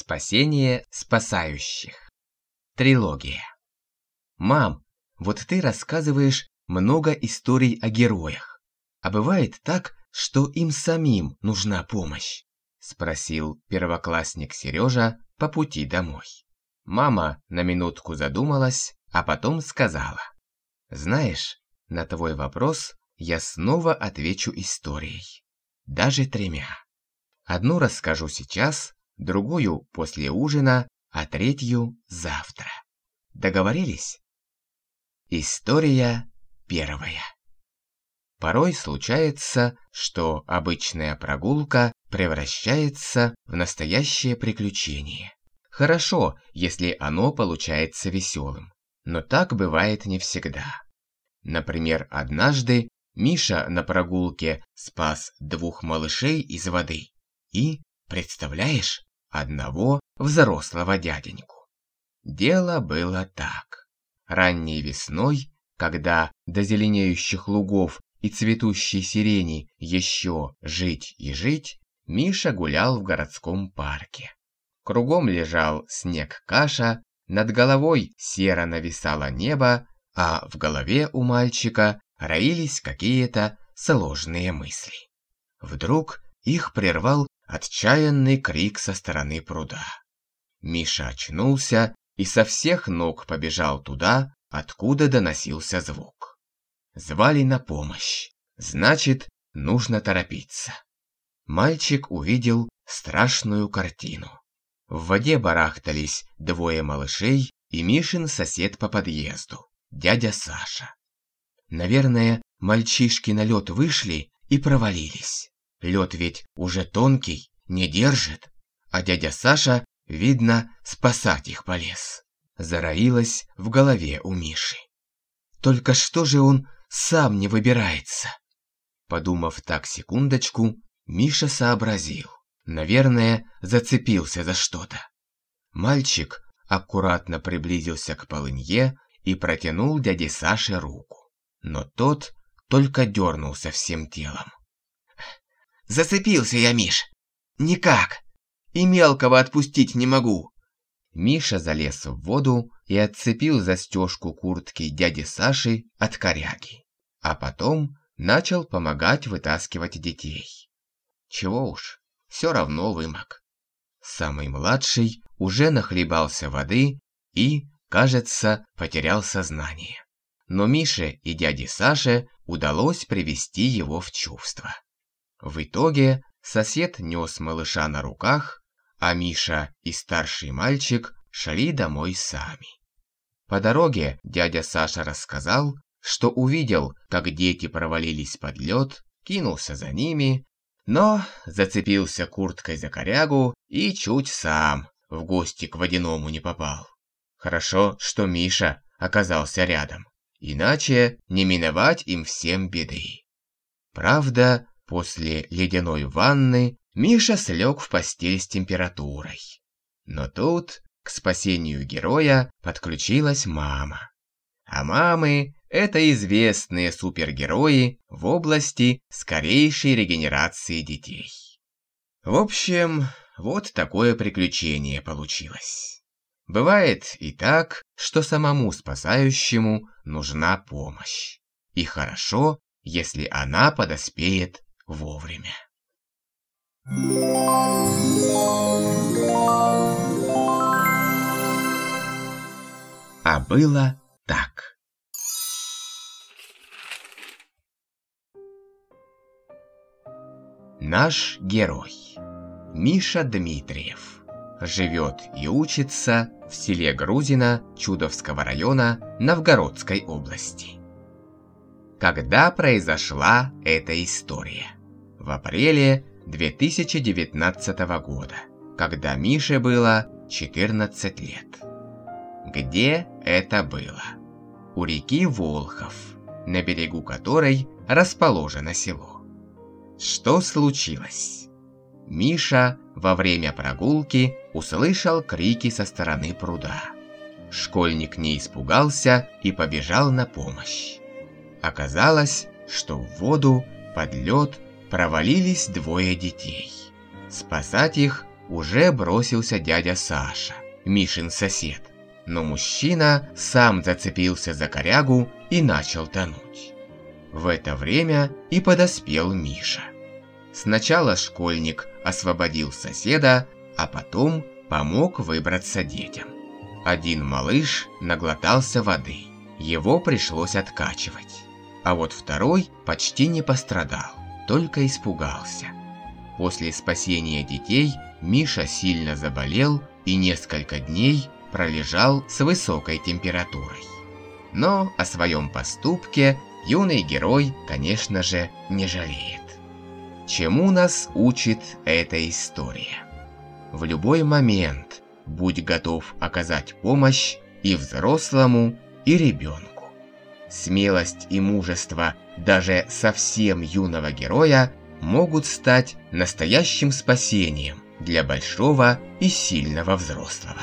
Спасение спасающих. Трилогия. Мам, вот ты рассказываешь много историй о героях. А бывает так, что им самим нужна помощь? Спросил первоклассник Сережа по пути домой. Мама на минутку задумалась, а потом сказала. Знаешь, на твой вопрос я снова отвечу историей. Даже тремя. Одну расскажу сейчас, другую после ужина, а третью завтра. Договорились? История первая. Порой случается, что обычная прогулка превращается в настоящее приключение. Хорошо, если оно получается веселым, но так бывает не всегда. Например, однажды Миша на прогулке спас двух малышей из воды и, представляешь, одного взрослого дяденьку. Дело было так. Ранней весной, когда до зеленеющих лугов и цветущей сирени еще жить и жить, Миша гулял в городском парке. Кругом лежал снег-каша, над головой серо нависало небо, а в голове у мальчика роились какие-то сложные мысли. Вдруг их прервал отчаянный крик со стороны пруда. Миша очнулся и со всех ног побежал туда, откуда доносился звук. Звали на помощь, значит, нужно торопиться. Мальчик увидел страшную картину. В воде барахтались двое малышей и Мишин сосед по подъезду, дядя Саша. Наверное, мальчишки на лед вышли и провалились. Лед ведь уже тонкий, не держит, а дядя Саша, видно, спасать их полез. Зароилась в голове у Миши. Только что же он сам не выбирается? Подумав так секундочку, Миша сообразил. Наверное, зацепился за что-то. Мальчик аккуратно приблизился к полынье и протянул дяде Саше руку. Но тот только дернулся всем телом. «Зацепился я, Миш! Никак! И мелкого отпустить не могу!» Миша залез в воду и отцепил застежку куртки дяди Саши от коряги. А потом начал помогать вытаскивать детей. Чего уж, все равно вымок. Самый младший уже нахлебался воды и, кажется, потерял сознание. Но Мише и дяде Саше удалось привести его в чувство. В итоге сосед нес малыша на руках, а Миша и старший мальчик шли домой сами. По дороге дядя Саша рассказал, что увидел, как дети провалились под лед, кинулся за ними, но зацепился курткой за корягу и чуть сам в гости к водяному не попал. Хорошо, что Миша оказался рядом, иначе не миновать им всем беды. Правда, После ледяной ванны Миша слег в постель с температурой. Но тут к спасению героя подключилась мама. А мамы – это известные супергерои в области скорейшей регенерации детей. В общем, вот такое приключение получилось. Бывает и так, что самому спасающему нужна помощь. И хорошо, если она подоспеет вовремя. А было так. Наш герой Миша Дмитриев живет и учится в селе Грузино Чудовского района Новгородской области. Когда произошла эта история? В апреле 2019 года, когда Мише было 14 лет. Где это было? У реки Волхов, на берегу которой расположено село. Что случилось? Миша во время прогулки услышал крики со стороны пруда. Школьник не испугался и побежал на помощь. Оказалось, что в воду под лед провалились двое детей. Спасать их уже бросился дядя Саша, Мишин сосед. Но мужчина сам зацепился за корягу и начал тонуть. В это время и подоспел Миша. Сначала школьник освободил соседа, а потом помог выбраться детям. Один малыш наглотался воды, его пришлось откачивать. А вот второй почти не пострадал, только испугался. После спасения детей Миша сильно заболел и несколько дней пролежал с высокой температурой. Но о своем поступке юный герой, конечно же, не жалеет. Чему нас учит эта история? В любой момент будь готов оказать помощь и взрослому, и ребенку. Смелость и мужество даже совсем юного героя могут стать настоящим спасением для большого и сильного взрослого.